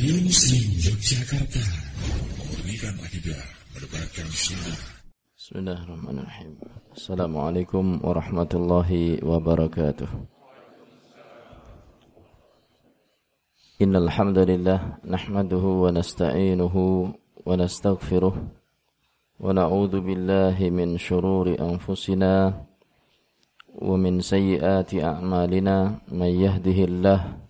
Radio Muslim Yogyakarta Memurnikan akidah Mendebarkan sunnah Bismillahirrahmanirrahim Assalamualaikum warahmatullahi wabarakatuh Innal hamdalillah nahmaduhu wa nasta'inuhu wa nastaghfiruh wa na'udzu billahi min shururi anfusina wa min sayyiati a'malina man yahdihillahu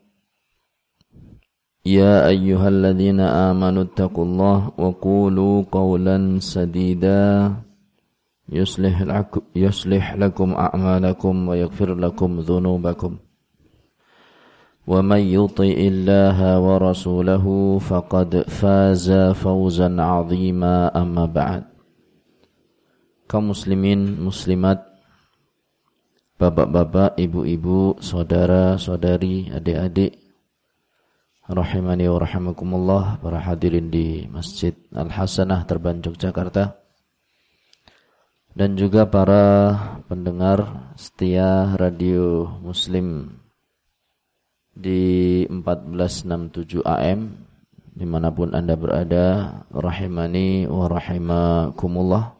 يا أيها الذين آمنوا اتقوا الله وقولوا قولا سديدا. يصلح لكم, يصلح لكم أعمالكم ويغفر لكم ذنوبكم. ومن يطع الله ورسوله فقد فاز فوزا عظيما. أما بعد muslimin muslimat bapak-bapak, ibu-ibu, saudara-saudari, adik-adik Rahimani wa rahimakumullah. Para hadirin di Masjid Al-Hasanah Terban Yogyakarta. Dan juga para pendengar setia radio Muslim di 1467 AM di mana pun anda berada rahimani wa rahimakumullah.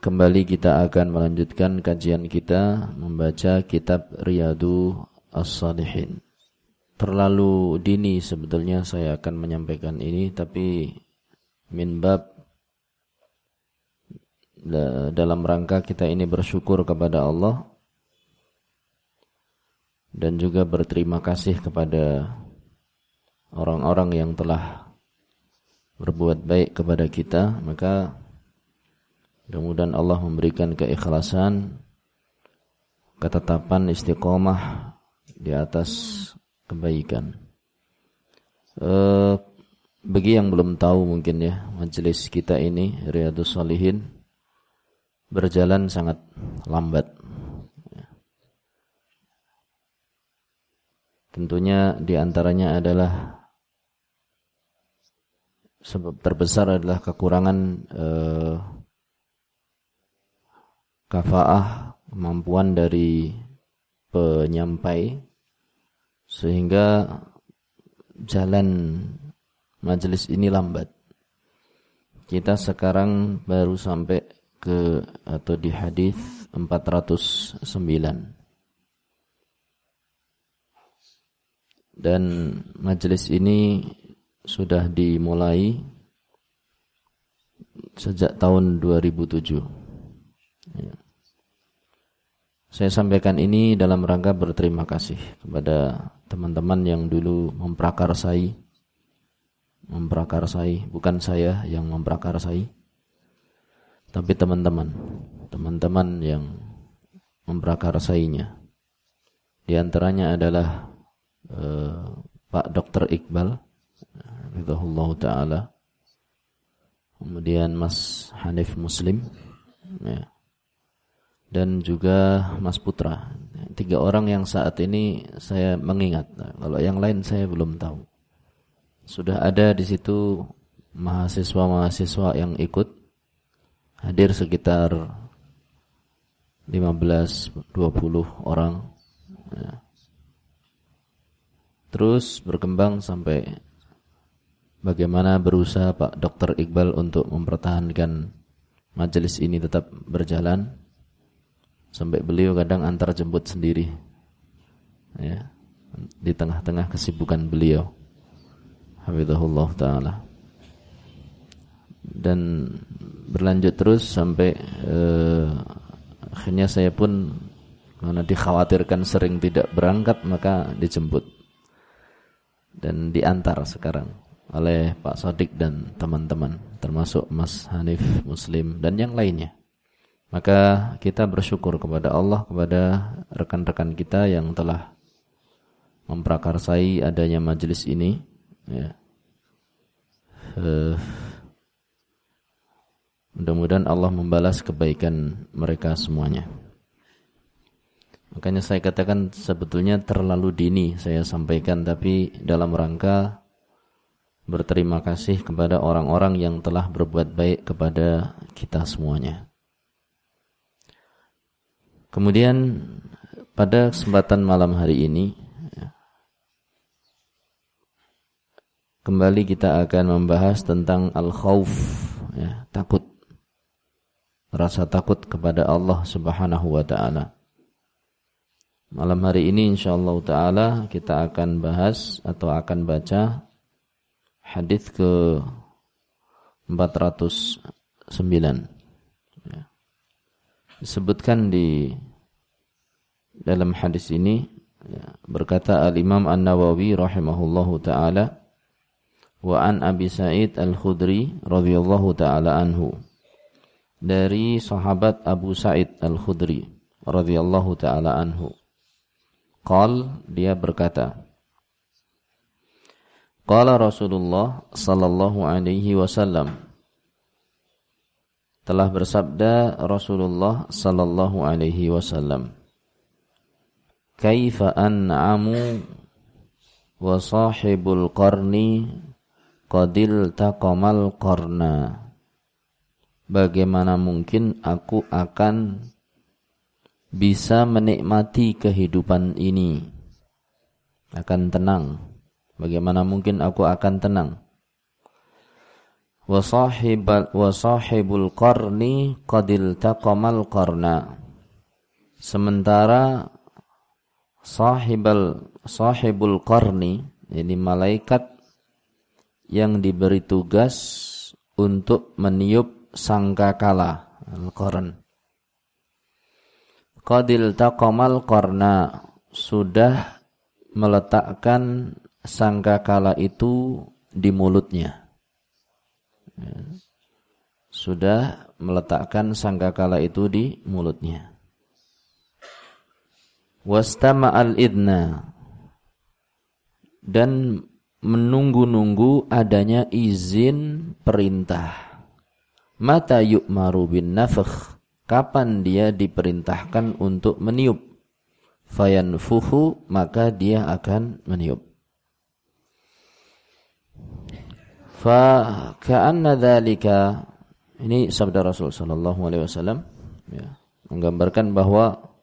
Kembali kita akan melanjutkan kajian kita membaca kitab Riyadu As-Salihin terlalu dini sebetulnya saya akan menyampaikan ini tapi minbab dalam rangka kita ini bersyukur kepada Allah dan juga berterima kasih kepada orang-orang yang telah berbuat baik kepada kita maka mudah-mudahan Allah memberikan keikhlasan ketetapan istiqomah di atas kebaikan. Uh, bagi yang belum tahu mungkin ya majelis kita ini Riyadus Salihin berjalan sangat lambat. Tentunya di antaranya adalah sebab terbesar adalah kekurangan uh, kafaah kemampuan dari penyampai sehingga jalan majelis ini lambat. Kita sekarang baru sampai ke atau di hadis 409. Dan majelis ini sudah dimulai sejak tahun 2007. Ya. Saya sampaikan ini dalam rangka berterima kasih kepada teman-teman yang dulu memprakarsai memprakarsai, bukan saya yang memprakarsai tapi teman-teman, teman-teman yang memprakarsainya. Di antaranya adalah uh, Pak Dr. Iqbal Ridhullah Ta'ala Kemudian Mas Hanif Muslim ya dan juga Mas Putra. Tiga orang yang saat ini saya mengingat. Kalau yang lain saya belum tahu. Sudah ada di situ mahasiswa-mahasiswa yang ikut hadir sekitar 15-20 orang. Ya. Terus berkembang sampai bagaimana berusaha Pak Dr. Iqbal untuk mempertahankan majelis ini tetap berjalan sampai beliau kadang antar jemput sendiri. Ya di tengah-tengah kesibukan beliau. Hafizahullah taala. Dan berlanjut terus sampai uh, akhirnya saya pun karena dikhawatirkan sering tidak berangkat maka dijemput. Dan diantar sekarang oleh Pak Sodik dan teman-teman termasuk Mas Hanif Muslim dan yang lainnya maka kita bersyukur kepada Allah kepada rekan-rekan kita yang telah memprakarsai adanya majelis ini ya. Uh, Mudah-mudahan Allah membalas kebaikan mereka semuanya. Makanya saya katakan sebetulnya terlalu dini saya sampaikan tapi dalam rangka berterima kasih kepada orang-orang yang telah berbuat baik kepada kita semuanya. Kemudian pada kesempatan malam hari ini ya, kembali kita akan membahas tentang al-khauf ya, takut rasa takut kepada Allah Subhanahu wa taala. Malam hari ini insyaallah taala kita akan bahas atau akan baca hadis ke 409 ya. disebutkan di dalam hadis ini ya, berkata al Imam An Nawawi rahimahullahu taala wa an Abi Sa'id Al Khudri radhiyallahu taala anhu dari sahabat Abu Sa'id Al Khudri radhiyallahu taala anhu. Qal dia berkata Qala Rasulullah sallallahu alaihi wasallam telah bersabda Rasulullah sallallahu alaihi wasallam Kaifa an'amu wa sahibul qarni qadil taqamal qarna Bagaimana mungkin aku akan bisa menikmati kehidupan ini akan tenang Bagaimana mungkin aku akan tenang? Wa sahibul qarni qadil taqamal qarna. Sementara sahibul sahibul qarni ini malaikat yang diberi tugas untuk meniup sangkakala al-qarn. Qadil taqamal qarna sudah meletakkan sangkakala itu di mulutnya. Ya. Sudah meletakkan sangkakala itu di mulutnya. Wastama al-idna dan menunggu-nunggu adanya izin perintah. Mata yu'maru bin nafakh. Kapan dia diperintahkan untuk meniup? Fayanfuhu maka dia akan meniup. Fa ka'anna dzalika ini sabda Rasul sallallahu alaihi wasallam ya, menggambarkan bahwa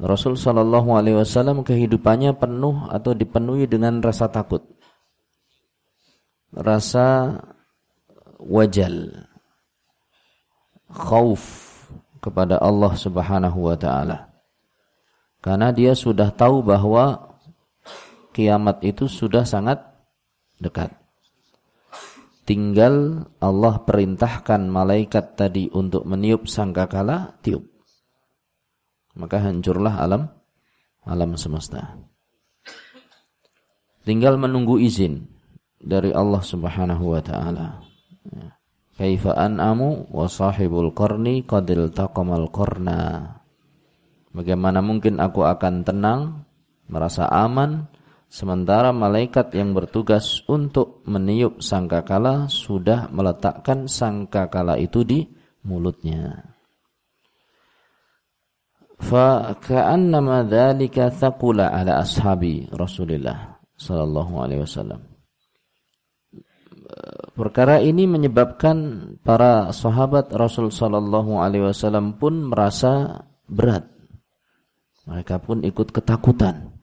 Rasul sallallahu alaihi wasallam kehidupannya penuh atau dipenuhi dengan rasa takut. Rasa wajal. Khauf kepada Allah Subhanahu wa taala. Karena dia sudah tahu bahwa kiamat itu sudah sangat dekat. Tinggal Allah perintahkan malaikat tadi untuk meniup sangkakala, tiup. Maka hancurlah alam alam semesta. Tinggal menunggu izin dari Allah Subhanahu wa taala. Kaifa an'amu wa sahibul qarni qadil taqamal qarna. Bagaimana mungkin aku akan tenang, merasa aman Sementara malaikat yang bertugas untuk meniup sangkakala sudah meletakkan sangkakala itu di mulutnya. Fa ka'annama dzalika thaqula ala ashabi Rasulillah sallallahu alaihi wasallam. Perkara ini menyebabkan para sahabat Rasul sallallahu alaihi wasallam pun merasa berat. Mereka pun ikut ketakutan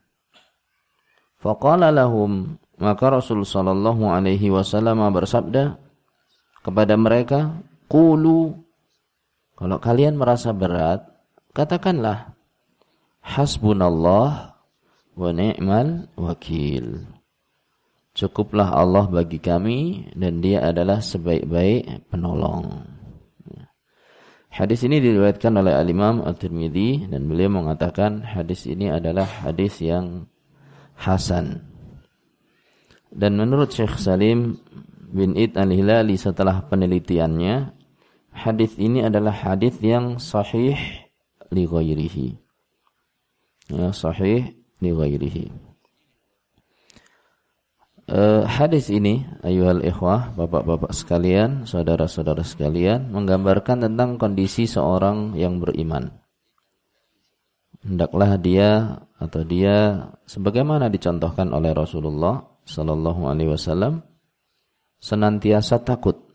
Faqala lahum maka Rasul sallallahu alaihi wasallam bersabda kepada mereka, "Qulu kalau kalian merasa berat, katakanlah hasbunallah wa ni'mal wakil." Cukuplah Allah bagi kami dan dia adalah sebaik-baik penolong. Hadis ini diriwayatkan oleh Al-Imam At-Tirmidzi dan beliau mengatakan hadis ini adalah hadis yang Hasan. Dan menurut Syekh Salim bin Id al-Hilali setelah penelitiannya, hadis ini adalah hadis yang sahih li ghairihi. Ya, sahih li ghairihi. uh, hadis ini ayuhal ikhwah, bapak-bapak sekalian, saudara-saudara sekalian menggambarkan tentang kondisi seorang yang beriman. Hendaklah dia atau dia sebagaimana dicontohkan oleh Rasulullah sallallahu alaihi wasallam senantiasa takut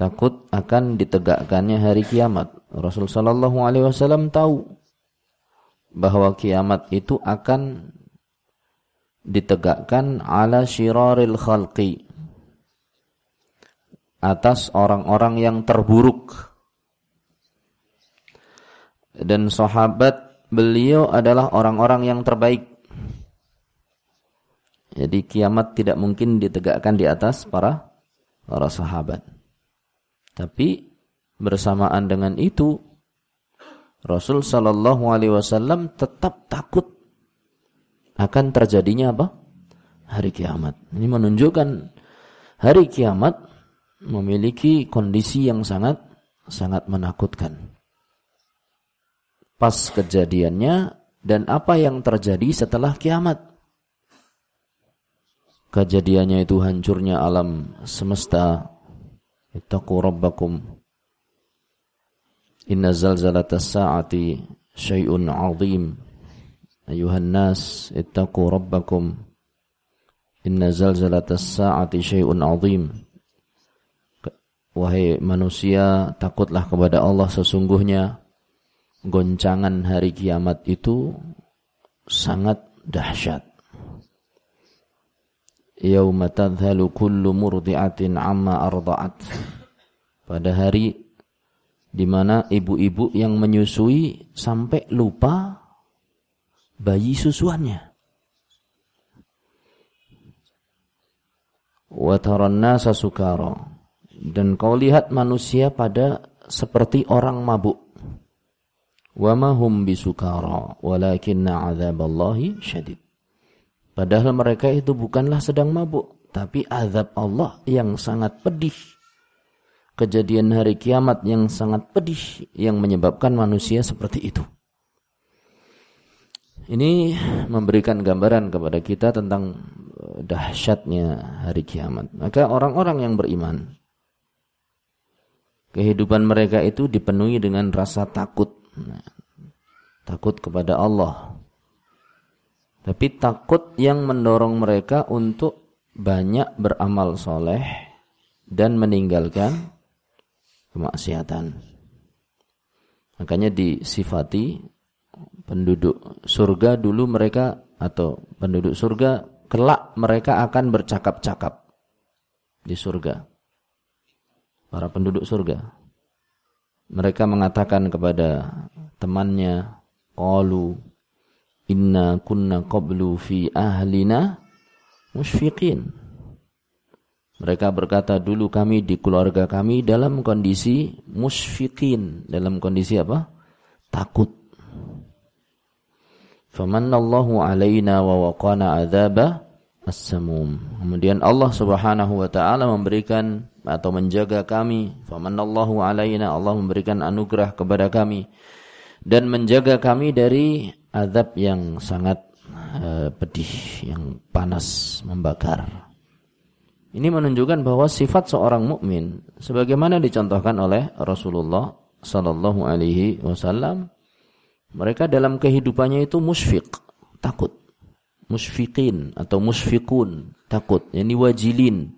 takut akan ditegakkannya hari kiamat. Rasul sallallahu alaihi wasallam tahu bahwa kiamat itu akan ditegakkan ala syiraril khalqi atas orang-orang yang terburuk. Dan sahabat beliau adalah orang-orang yang terbaik. Jadi kiamat tidak mungkin ditegakkan di atas para para sahabat. Tapi bersamaan dengan itu Rasul Shallallahu Alaihi Wasallam tetap takut akan terjadinya apa? Hari kiamat. Ini menunjukkan hari kiamat memiliki kondisi yang sangat sangat menakutkan. Pas kejadiannya dan apa yang terjadi setelah kiamat. Kejadiannya itu hancurnya alam semesta, ittaqu rabbakum inna zalzalatas sa'ati syai'un 'azim. Ayuhan nas ittaqu rabbakum. Inna zalzalatas sa'ati syai'un 'azim. Wahai manusia takutlah kepada Allah sesungguhnya. Goncangan hari kiamat itu sangat dahsyat. Yauma tadhalu kullu murdi'atin amma arda'at. Pada hari di mana ibu-ibu yang menyusui sampai lupa bayi susuannya. Wa nasa sukara. Dan kau lihat manusia pada seperti orang mabuk. Wa ma hum bisukara walakinna 'adzaballahi syadid. Padahal mereka itu bukanlah sedang mabuk, tapi azab Allah yang sangat pedih. Kejadian hari kiamat yang sangat pedih yang menyebabkan manusia seperti itu. Ini memberikan gambaran kepada kita tentang eh, dahsyatnya hari kiamat. Maka orang-orang yang beriman kehidupan mereka itu dipenuhi dengan rasa takut. Nah, takut kepada Allah, tapi takut yang mendorong mereka untuk banyak beramal soleh dan meninggalkan kemaksiatan. Makanya disifati penduduk surga dulu mereka atau penduduk surga kelak mereka akan bercakap-cakap di surga. Para penduduk surga. Mereka mengatakan kepada temannya, qalu Inna kunna qablu fi ahlina musyfiqin. Mereka berkata dulu kami di keluarga kami dalam kondisi musyfiqin. Dalam kondisi apa? Takut. Famanallahu alaina wa waqana adzaba as-samum. Kemudian Allah Subhanahu wa taala memberikan atau menjaga kami. Famanallahu alaina Allah memberikan anugerah kepada kami dan menjaga kami dari azab yang sangat uh, pedih, yang panas membakar. Ini menunjukkan bahwa sifat seorang mukmin sebagaimana dicontohkan oleh Rasulullah sallallahu alaihi wasallam mereka dalam kehidupannya itu musfiq, takut. Musfiqin atau musfiqun, takut, yani wajilin.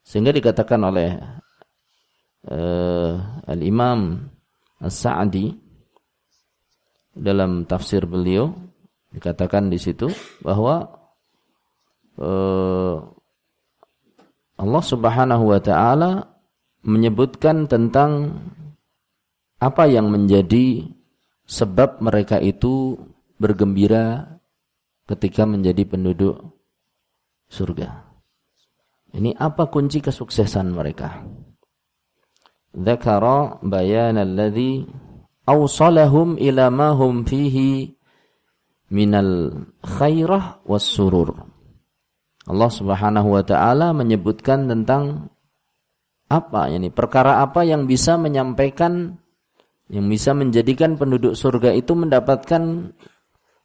Sehingga dikatakan oleh uh, Al-Imam As-Sa'di dalam tafsir beliau dikatakan di situ bahwa uh, Allah Subhanahu wa taala menyebutkan tentang apa yang menjadi sebab mereka itu bergembira ketika menjadi penduduk surga. Ini apa kunci kesuksesan mereka? Dzakara bayan alladhi awsalahum ila ma hum fihi minal khairah was surur. Allah Subhanahu wa taala menyebutkan tentang apa ini perkara apa yang bisa menyampaikan yang bisa menjadikan penduduk surga itu mendapatkan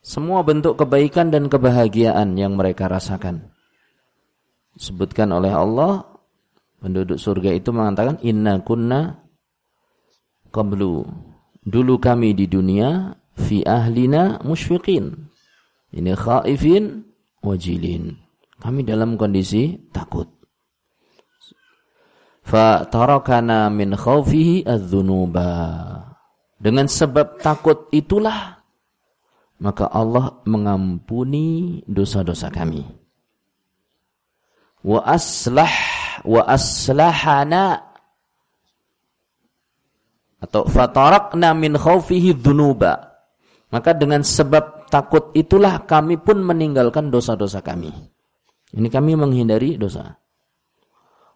semua bentuk kebaikan dan kebahagiaan yang mereka rasakan. Sebutkan oleh Allah, penduduk surga itu mengatakan, Inna kunna qablu. Dulu kami di dunia, fi ahlina musyfiqin. Ini khaifin wajilin. Kami dalam kondisi takut. Fa tarakana min khawfihi adz-dzunuba. Dengan sebab takut itulah maka Allah mengampuni dosa-dosa kami. Wa aslah wa aslahana atau fatarakna min khaufihi dzunuba. Maka dengan sebab takut itulah kami pun meninggalkan dosa-dosa kami. Ini kami menghindari dosa.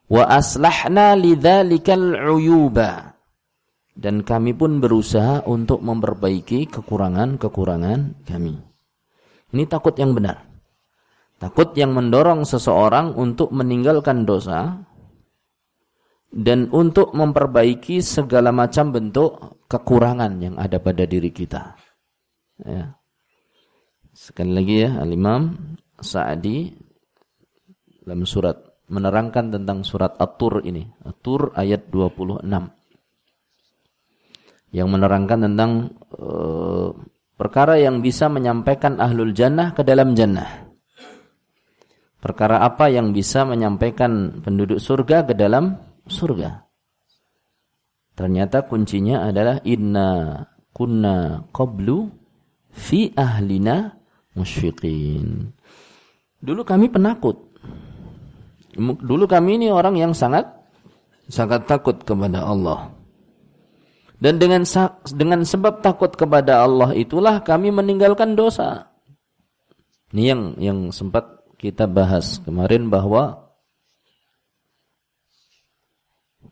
Wa aslahna lidzalikal uyuba dan kami pun berusaha untuk memperbaiki kekurangan-kekurangan kami. Ini takut yang benar. Takut yang mendorong seseorang untuk meninggalkan dosa dan untuk memperbaiki segala macam bentuk kekurangan yang ada pada diri kita. Ya. Sekali lagi ya, Al-Imam Sa'adi dalam surat menerangkan tentang surat At-Tur ini. At-Tur ayat 26 yang menerangkan tentang uh, perkara yang bisa menyampaikan ahlul jannah ke dalam jannah. Perkara apa yang bisa menyampaikan penduduk surga ke dalam surga? Ternyata kuncinya adalah inna kunna qablu fi ahlina musyfiqin. Dulu kami penakut. Dulu kami ini orang yang sangat sangat takut kepada Allah. Dan dengan dengan sebab takut kepada Allah itulah kami meninggalkan dosa. Ini yang yang sempat kita bahas kemarin bahwa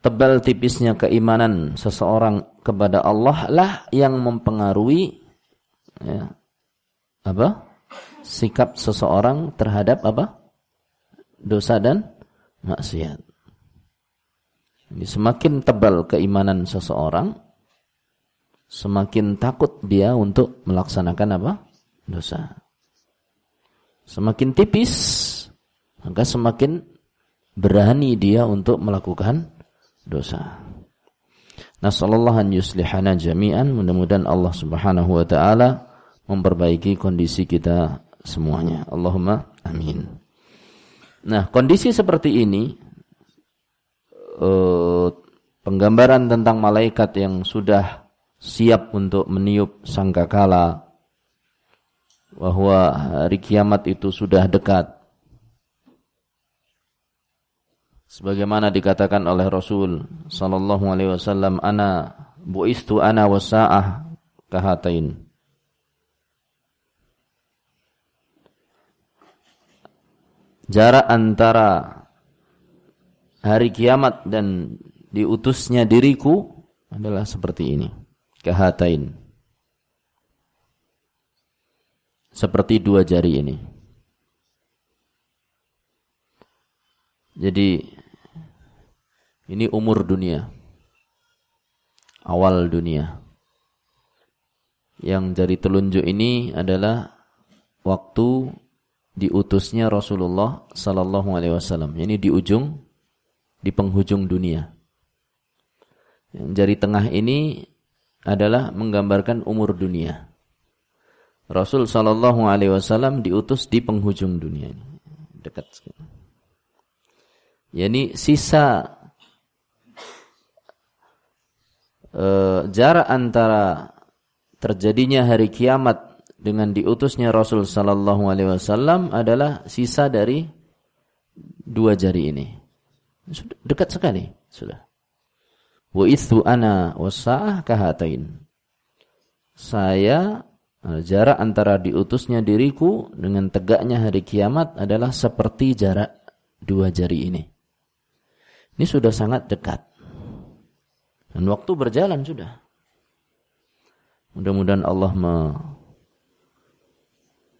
tebal tipisnya keimanan seseorang kepada Allah lah yang mempengaruhi ya, apa? sikap seseorang terhadap apa? dosa dan maksiat. Ini semakin tebal keimanan seseorang, semakin takut dia untuk melaksanakan apa? dosa. Semakin tipis, maka semakin berani dia untuk melakukan dosa. Nasallallahu an yuslihana jami'an, mudah-mudahan Allah Subhanahu wa taala memperbaiki kondisi kita semuanya. Allahumma amin. Nah, kondisi seperti ini uh, penggambaran tentang malaikat yang sudah siap untuk meniup sangkakala bahwa hari kiamat itu sudah dekat. Sebagaimana dikatakan oleh Rasul sallallahu alaihi wasallam, "Ana buistu ana wasaah kahatain." Jarak antara hari kiamat dan diutusnya diriku adalah seperti ini kehatain. Seperti dua jari ini. Jadi ini umur dunia. Awal dunia. Yang jari telunjuk ini adalah waktu diutusnya Rasulullah sallallahu alaihi wasallam. Ini di ujung di penghujung dunia. Jari tengah ini adalah menggambarkan umur dunia. Rasul Shallallahu Alaihi Wasallam diutus di penghujung dunia dekat sekali. Yani sisa uh, jarak antara terjadinya hari kiamat dengan diutusnya Rasul Shallallahu Alaihi Wasallam adalah sisa dari dua jari ini. Sudah dekat sekali, sudah. Wa ithu ana wasa'ah kahatain. Saya eh, jarak antara diutusnya diriku dengan tegaknya hari kiamat adalah seperti jarak dua jari ini. Ini sudah sangat dekat. Dan waktu berjalan sudah. Mudah-mudahan Allah me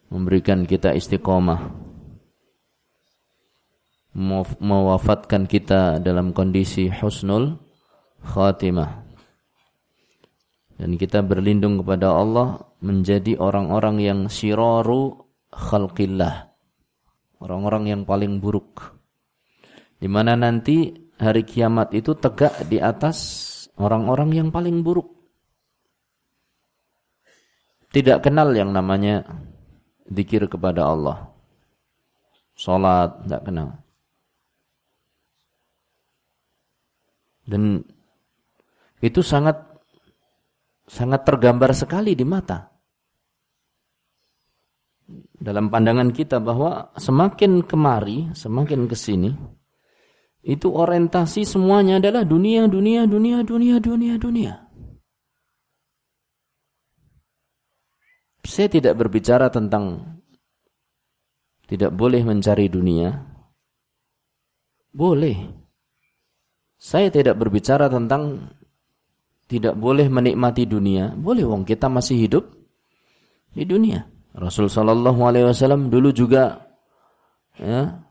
memberikan kita istiqomah. Mewafatkan kita dalam kondisi husnul khatimah Dan kita berlindung kepada Allah menjadi orang-orang yang syiraru khalqillah. Orang-orang yang paling buruk. Di mana nanti hari kiamat itu tegak di atas orang-orang yang paling buruk. Tidak kenal yang namanya zikir kepada Allah. Salat tidak kenal. Dan itu sangat sangat tergambar sekali di mata. Dalam pandangan kita bahwa semakin kemari, semakin ke sini, itu orientasi semuanya adalah dunia, dunia, dunia, dunia, dunia, dunia. Saya tidak berbicara tentang tidak boleh mencari dunia. Boleh. Saya tidak berbicara tentang tidak boleh menikmati dunia. Boleh wong kita masih hidup di dunia. Rasul sallallahu alaihi wasallam dulu juga ya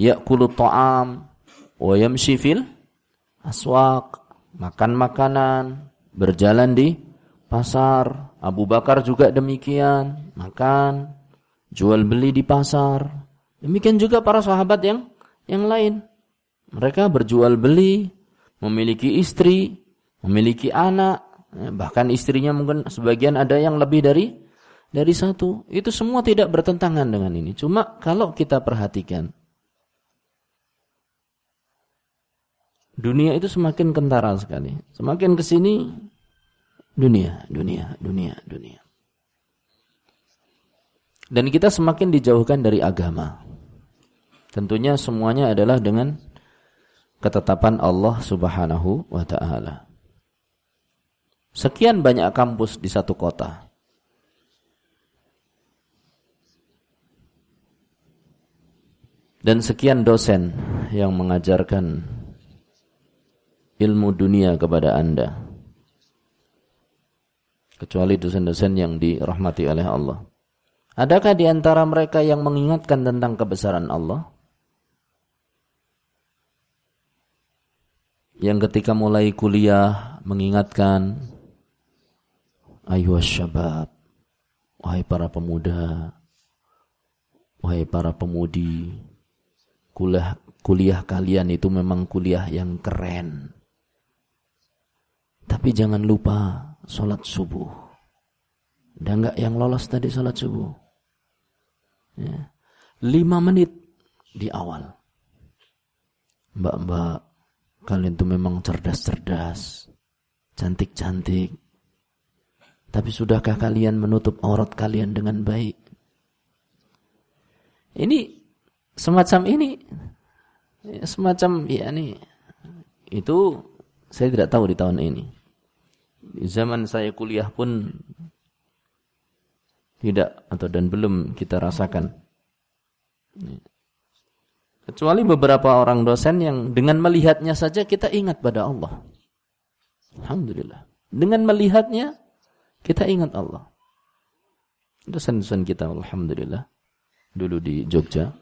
yaqulu ta'am wa yamshi fil aswaq, makan makanan, berjalan di pasar. Abu Bakar juga demikian, makan, jual beli di pasar. Demikian juga para sahabat yang yang lain. Mereka berjual beli, memiliki istri, memiliki anak, ya, bahkan istrinya mungkin sebagian ada yang lebih dari dari satu. Itu semua tidak bertentangan dengan ini. Cuma kalau kita perhatikan, dunia itu semakin kentara sekali. Semakin ke sini, dunia, dunia, dunia, dunia. Dan kita semakin dijauhkan dari agama. Tentunya semuanya adalah dengan ketetapan Allah Subhanahu wa taala. Sekian banyak kampus di satu kota. Dan sekian dosen yang mengajarkan ilmu dunia kepada Anda. Kecuali dosen-dosen yang dirahmati oleh Allah. Adakah di antara mereka yang mengingatkan tentang kebesaran Allah? yang ketika mulai kuliah mengingatkan ayo syabab wahai para pemuda wahai para pemudi kuliah kuliah kalian itu memang kuliah yang keren tapi jangan lupa sholat subuh ada nggak yang lolos tadi sholat subuh ya. lima menit di awal mbak-mbak Kalian itu memang cerdas-cerdas, cantik-cantik. Tapi sudahkah kalian menutup aurat kalian dengan baik? Ini semacam ini, semacam ya ini, itu saya tidak tahu di tahun ini. Di zaman saya kuliah pun tidak atau dan belum kita rasakan. Kecuali beberapa orang dosen yang dengan melihatnya saja kita ingat pada Allah. Alhamdulillah. Dengan melihatnya kita ingat Allah. Dosen-dosen kita Alhamdulillah. Dulu di Jogja.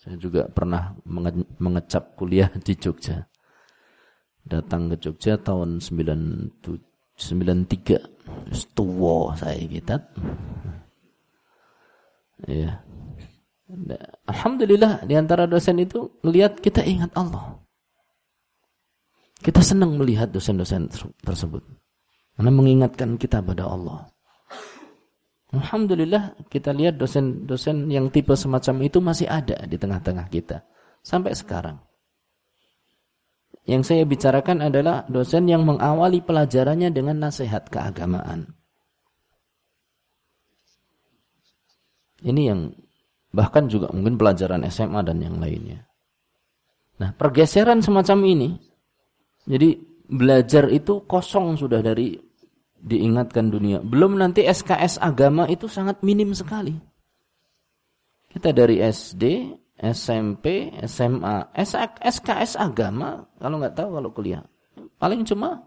Saya juga pernah mengecap kuliah di Jogja. Datang ke Jogja tahun 93. Tua saya kita. Ya. Alhamdulillah di antara dosen itu melihat kita ingat Allah. Kita senang melihat dosen-dosen tersebut. Karena mengingatkan kita pada Allah. Alhamdulillah kita lihat dosen-dosen yang tipe semacam itu masih ada di tengah-tengah kita. Sampai sekarang. Yang saya bicarakan adalah dosen yang mengawali pelajarannya dengan nasihat keagamaan. Ini yang Bahkan juga mungkin pelajaran SMA dan yang lainnya. Nah, pergeseran semacam ini, jadi belajar itu kosong sudah dari diingatkan dunia. Belum nanti SKS agama itu sangat minim sekali. Kita dari SD, SMP, SMA, SKS agama, kalau nggak tahu kalau kuliah, paling cuma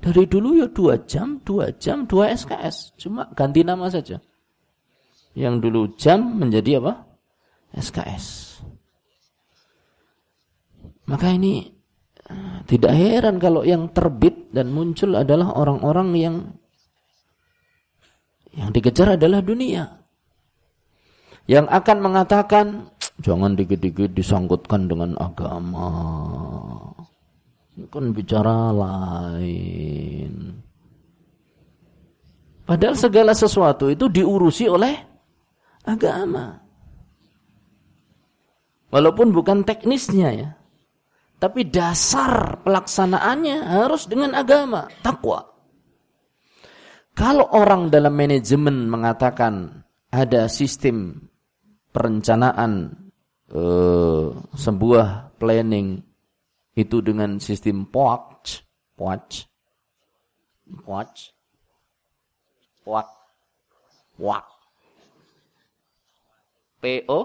dari dulu ya dua jam, dua jam, dua SKS, cuma ganti nama saja yang dulu jam menjadi apa? SKS. Maka ini eh, tidak heran kalau yang terbit dan muncul adalah orang-orang yang yang dikejar adalah dunia. Yang akan mengatakan jangan dikit-dikit disangkutkan dengan agama. Kan bicara lain. Padahal segala sesuatu itu diurusi oleh agama. Walaupun bukan teknisnya ya. Tapi dasar pelaksanaannya harus dengan agama, takwa. Kalau orang dalam manajemen mengatakan ada sistem perencanaan eh, sebuah planning itu dengan sistem POAC, POAC, POAC, POAC, POAC, PO,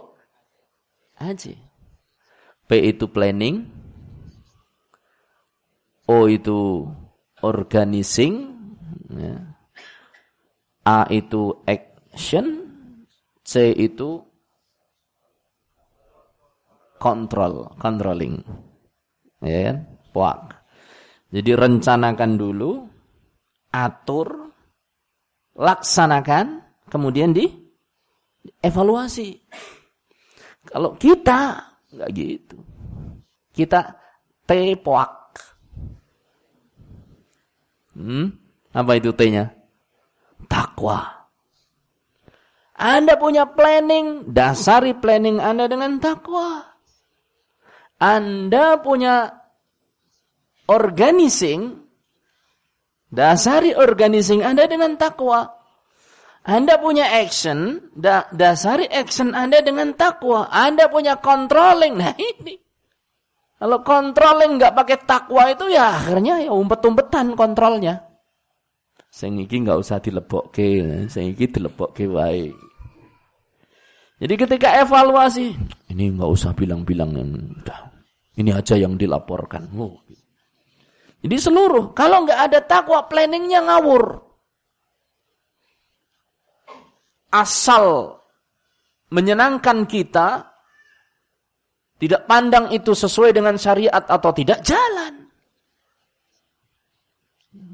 aja. P itu planning, O itu organizing, ya. A itu action, C itu control, controlling. Ya kan? Puak. Jadi rencanakan dulu, atur, laksanakan, kemudian di evaluasi. Kalau kita nggak gitu. Kita tepoak. Hmm? Apa itu T-nya? Takwa. Anda punya planning, dasari planning Anda dengan takwa. Anda punya organizing, dasari organizing Anda dengan takwa. Anda punya action, da dasari action Anda dengan takwa. Anda punya controlling. Nah ini. Kalau controlling nggak pakai takwa itu ya akhirnya ya umpet-umpetan kontrolnya. Sing iki nggak usah dilebokke, sing iki dilebokke wae. Jadi ketika evaluasi, ini nggak usah bilang-bilang yang udah ini aja yang dilaporkan. Jadi seluruh, kalau nggak ada takwa, planningnya ngawur. Asal menyenangkan kita, tidak pandang itu sesuai dengan syariat atau tidak, jalan.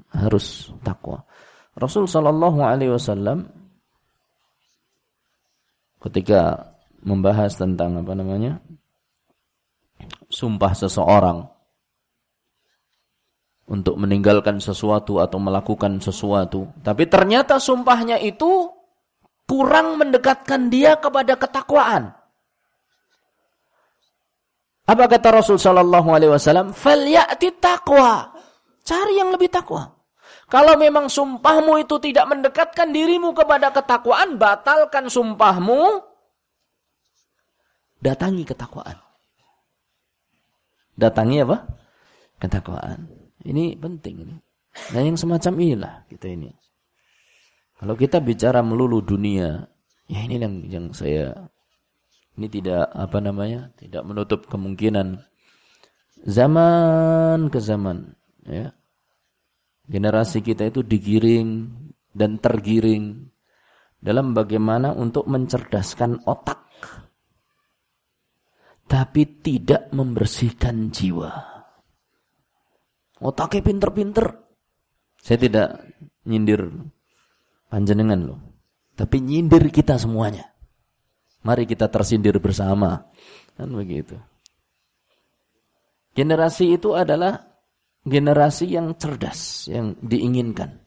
Harus takwa. Rasul Shallallahu Alaihi Wasallam ketika membahas tentang apa namanya sumpah seseorang untuk meninggalkan sesuatu atau melakukan sesuatu. Tapi ternyata sumpahnya itu kurang mendekatkan dia kepada ketakwaan. Apa kata Rasul Shallallahu Alaihi Wasallam? Falyati takwa. Cari yang lebih takwa. Kalau memang sumpahmu itu tidak mendekatkan dirimu kepada ketakwaan, batalkan sumpahmu. Datangi ketakwaan. Datangi apa? Ketakwaan. Ini penting ini. Nah yang semacam inilah kita ini. Kalau kita bicara melulu dunia, ya ini yang yang saya ini tidak apa namanya, tidak menutup kemungkinan zaman ke zaman, ya. Generasi kita itu digiring dan tergiring dalam bagaimana untuk mencerdaskan otak tapi tidak membersihkan jiwa. Otaknya pinter-pinter. Saya tidak nyindir panjenengan loh. Tapi nyindir kita semuanya. Mari kita tersindir bersama. Kan begitu. Generasi itu adalah generasi yang cerdas, yang diinginkan.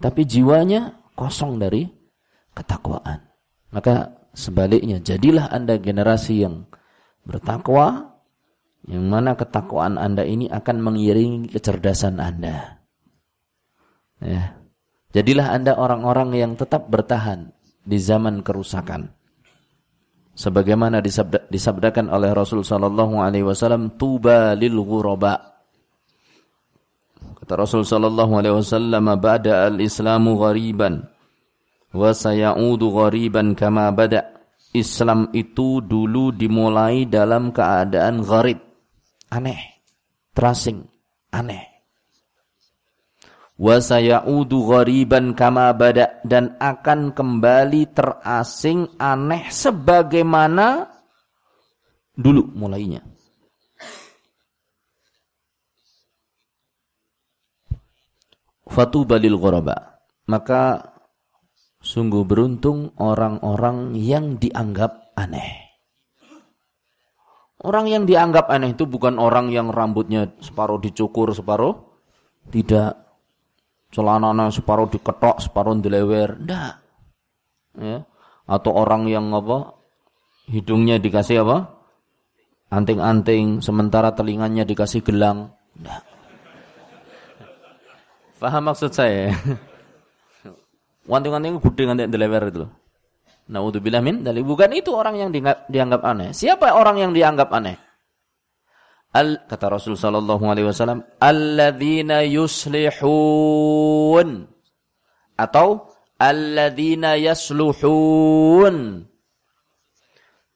Tapi jiwanya kosong dari ketakwaan. Maka sebaliknya, jadilah Anda generasi yang bertakwa yang mana ketakwaan Anda ini akan mengiringi kecerdasan Anda. Ya. Jadilah Anda orang-orang yang tetap bertahan di zaman kerusakan. Sebagaimana disabda, disabdakan oleh Rasul sallallahu alaihi wasallam, "Tuba lil ghuraba." Kata Rasul sallallahu alaihi wasallam, "Bada al-Islamu ghariban wa sayaudu ghariban kama bada." Islam itu dulu dimulai dalam keadaan gharib, aneh, terasing, aneh. Wa sayaudu ghariban kama bada dan akan kembali terasing, aneh sebagaimana dulu mulainya. Fatuba lil ghuraba. Maka sungguh beruntung orang-orang yang dianggap aneh. Orang yang dianggap aneh itu bukan orang yang rambutnya separuh dicukur, separuh tidak. Celananya separuh diketok, separuh dilewer. Tidak. Ya. Atau orang yang apa? Hidungnya dikasih apa? Anting-anting, sementara telinganya dikasih gelang. Tidak. Faham maksud saya? Wanting-wanting gede nganti dilewer itu. Naudzubillah min dari bukan itu orang yang dianggap, dianggap aneh. Siapa orang yang dianggap aneh? Al, kata Rasul sallallahu alaihi wasallam, alladzina yuslihun atau alladzina yasluhun.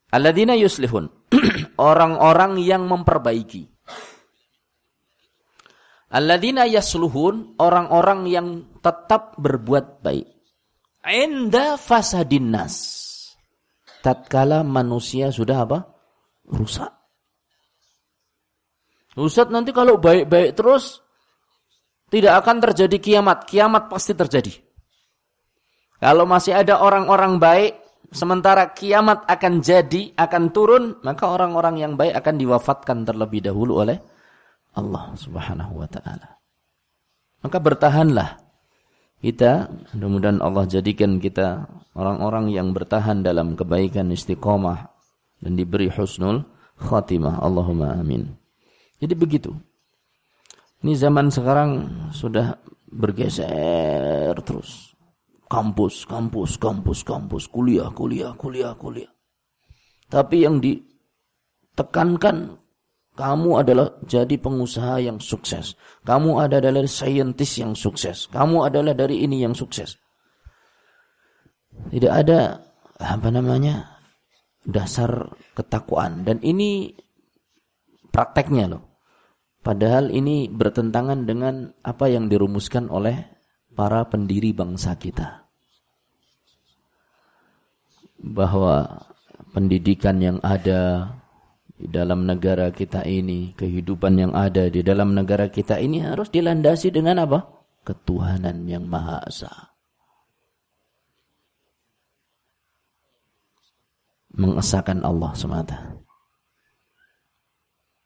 Alladzina yuslihun. Orang-orang yang memperbaiki. Alladzina yasluhun, orang-orang yang tetap berbuat baik. Inda fasadin nas. Tatkala manusia sudah apa? Rusak. Ustaz nanti kalau baik-baik terus tidak akan terjadi kiamat. Kiamat pasti terjadi. Kalau masih ada orang-orang baik, sementara kiamat akan jadi, akan turun, maka orang-orang yang baik akan diwafatkan terlebih dahulu oleh Allah Subhanahu wa taala. Maka bertahanlah kita mudah-mudahan Allah jadikan kita orang-orang yang bertahan dalam kebaikan istiqomah dan diberi husnul khatimah. Allahumma amin. Jadi begitu. Ini zaman sekarang sudah bergeser terus. Kampus kampus kampus kampus. Kuliah kuliah kuliah kuliah. Tapi yang ditekankan kamu adalah jadi pengusaha yang sukses. Kamu adalah dari saintis yang sukses. Kamu adalah dari ini yang sukses. Tidak ada apa namanya dasar ketakwaan dan ini prakteknya loh. Padahal ini bertentangan dengan apa yang dirumuskan oleh para pendiri bangsa kita. Bahwa pendidikan yang ada, di dalam negara kita ini, kehidupan yang ada di dalam negara kita ini harus dilandasi dengan apa? Ketuhanan yang Maha Esa. Mengesahkan Allah semata.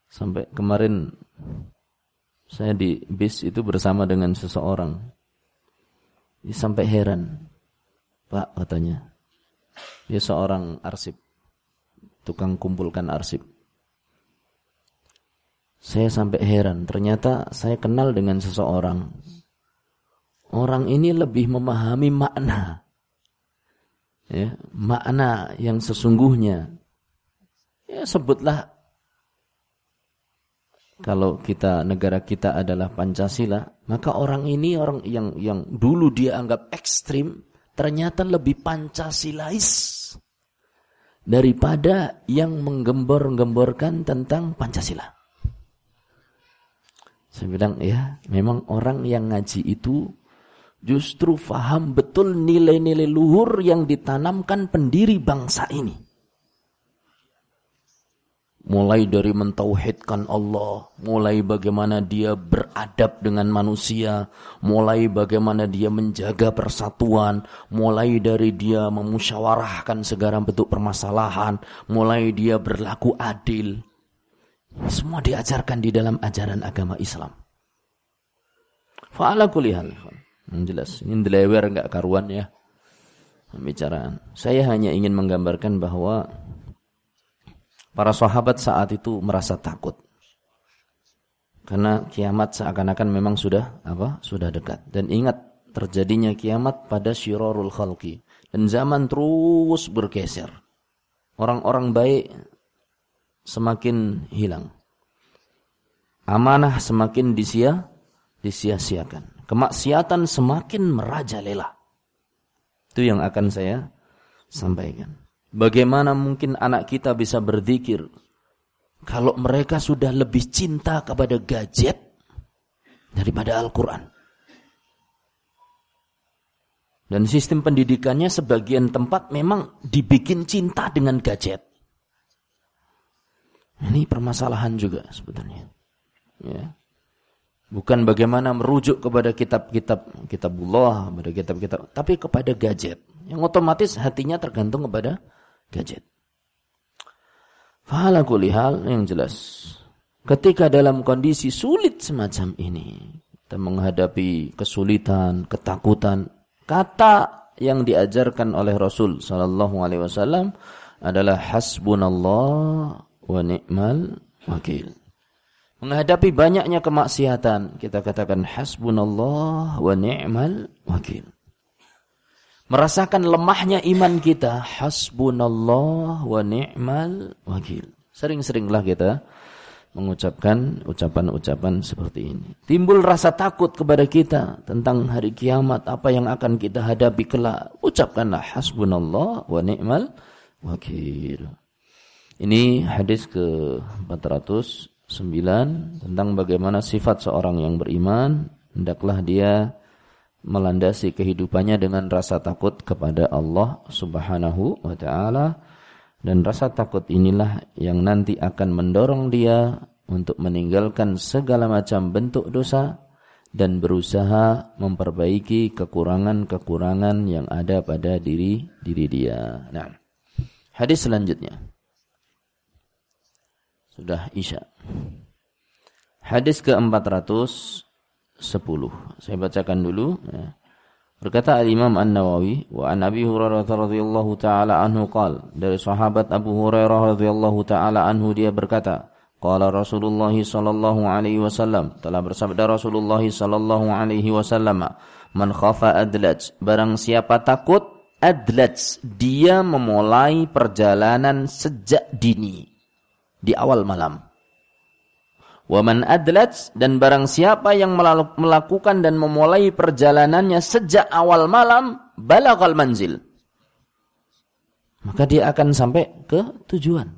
Sampai kemarin saya di bis itu bersama dengan seseorang. Sampai heran. Pak katanya. Dia seorang arsip. Tukang kumpulkan arsip saya sampai heran, ternyata saya kenal dengan seseorang. Orang ini lebih memahami makna. Ya, makna yang sesungguhnya. Ya sebutlah kalau kita negara kita adalah Pancasila, maka orang ini orang yang yang dulu dia anggap ekstrim ternyata lebih Pancasilais daripada yang menggembor-gemborkan tentang Pancasila. Saya bilang, ya memang orang yang ngaji itu justru faham betul nilai-nilai luhur yang ditanamkan pendiri bangsa ini. Mulai dari mentauhidkan Allah, mulai bagaimana dia beradab dengan manusia, mulai bagaimana dia menjaga persatuan, mulai dari dia memusyawarahkan segala bentuk permasalahan, mulai dia berlaku adil. Semua diajarkan di dalam ajaran agama Islam. Fa'ala kulihal. Jelas, ini dilewer enggak karuan ya. Pembicaraan. Saya hanya ingin menggambarkan bahwa para sahabat saat itu merasa takut. Karena kiamat seakan-akan memang sudah apa? Sudah dekat. Dan ingat terjadinya kiamat pada syirarul khalqi. Dan zaman terus bergeser. Orang-orang baik semakin hilang. Amanah semakin disia disia-siakan. Kemaksiatan semakin merajalela. Itu yang akan saya sampaikan. Bagaimana mungkin anak kita bisa berzikir kalau mereka sudah lebih cinta kepada gadget daripada Al-Quran. Dan sistem pendidikannya sebagian tempat memang dibikin cinta dengan gadget. Ini permasalahan juga sebetulnya. Ya. Bukan bagaimana merujuk kepada kitab-kitab kitabullah, kepada kitab-kitab, tapi kepada gadget. Yang otomatis hatinya tergantung kepada gadget. Fahala kulihal yang jelas. Ketika dalam kondisi sulit semacam ini, kita menghadapi kesulitan, ketakutan, kata yang diajarkan oleh Rasul sallallahu alaihi wasallam adalah hasbunallah wa ni'mal wakil menghadapi banyaknya kemaksiatan, kita katakan hasbunallah wa ni'mal wakil. Merasakan lemahnya iman kita, hasbunallah wa ni'mal wakil. Sering-seringlah kita mengucapkan ucapan-ucapan seperti ini. Timbul rasa takut kepada kita tentang hari kiamat, apa yang akan kita hadapi kelak. Ucapkanlah hasbunallah wa ni'mal wakil. Ini hadis ke 400 Sembilan, tentang bagaimana sifat seorang yang beriman, hendaklah dia melandasi kehidupannya dengan rasa takut kepada Allah Subhanahu wa taala dan rasa takut inilah yang nanti akan mendorong dia untuk meninggalkan segala macam bentuk dosa dan berusaha memperbaiki kekurangan-kekurangan yang ada pada diri diri dia. Nah, hadis selanjutnya. Sudah Isya. Hadis ke-410. Saya bacakan dulu. Ya. Berkata Al-Imam An-Nawawi wa an Abi Hurairah radhiyallahu taala anhu qal dari sahabat Abu Hurairah radhiyallahu taala anhu dia berkata qala Rasulullah sallallahu alaihi wasallam telah bersabda Rasulullah sallallahu alaihi wasallam man khafa adlaj barang siapa takut adlaj dia memulai perjalanan sejak dini di awal malam. Waman adlat dan barang siapa yang melakukan dan memulai perjalanannya sejak awal malam balagal manzil. Maka dia akan sampai ke tujuan.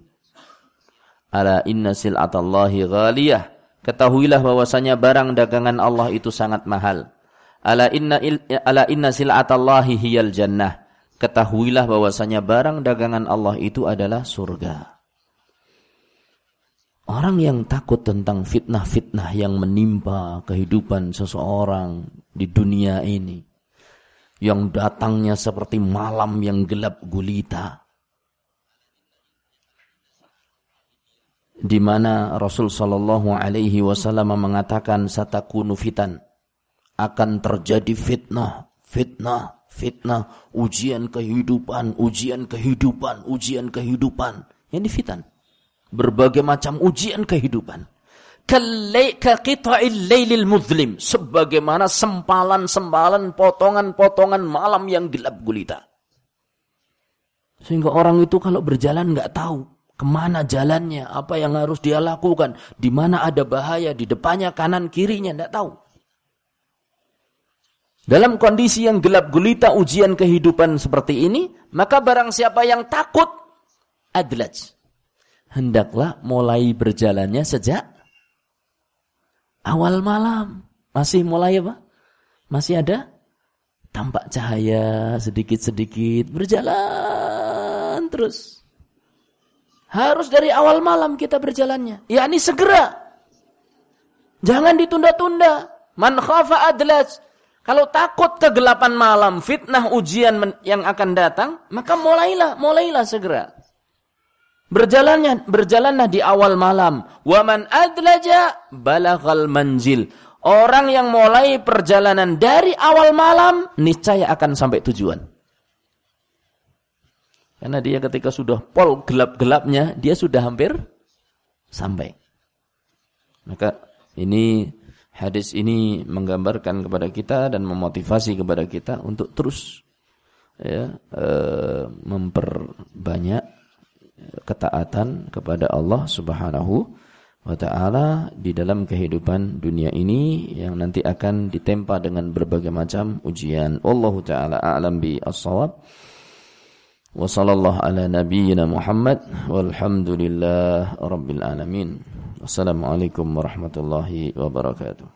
Ala inna sil'atallahi ghaliyah. Ketahuilah bahwasanya barang dagangan Allah itu sangat mahal. Ala inna ala inna sil'atallahi hiyal jannah. Ketahuilah bahwasanya barang dagangan Allah itu adalah surga. Orang yang takut tentang fitnah-fitnah yang menimpa kehidupan seseorang di dunia ini. Yang datangnya seperti malam yang gelap gulita. Di mana Rasul Shallallahu Alaihi Wasallam mengatakan satakunu fitan akan terjadi fitnah, fitnah, fitnah, ujian kehidupan, ujian kehidupan, ujian kehidupan. Di fitan berbagai macam ujian kehidupan. muzlim. Sebagaimana sempalan-sempalan, potongan-potongan malam yang gelap gulita. Sehingga orang itu kalau berjalan nggak tahu ke mana jalannya, apa yang harus dia lakukan, di mana ada bahaya, di depannya, kanan, kirinya, nggak tahu. Dalam kondisi yang gelap gulita ujian kehidupan seperti ini, maka barang siapa yang takut, adlaj hendaklah mulai berjalannya sejak awal malam. Masih mulai apa? Masih ada tampak cahaya sedikit-sedikit berjalan terus. Harus dari awal malam kita berjalannya. Ya ini segera. Jangan ditunda-tunda. Man khafa adlas. Kalau takut kegelapan malam, fitnah ujian yang akan datang, maka mulailah, mulailah segera. Berjalannya berjalanlah di awal malam. Waman adlaja balaghal manzil. Orang yang mulai perjalanan dari awal malam niscaya akan sampai tujuan. Karena dia ketika sudah pol gelap-gelapnya, dia sudah hampir sampai. Maka ini hadis ini menggambarkan kepada kita dan memotivasi kepada kita untuk terus ya, e, memperbanyak ketaatan kepada Allah Subhanahu wa taala di dalam kehidupan dunia ini yang nanti akan ditempa dengan berbagai macam ujian. Wallahu taala a'lam bi as-shawab. Wa sallallahu ala nabiyyina Muhammad walhamdulillah rabbil alamin. Wassalamualaikum warahmatullahi wabarakatuh.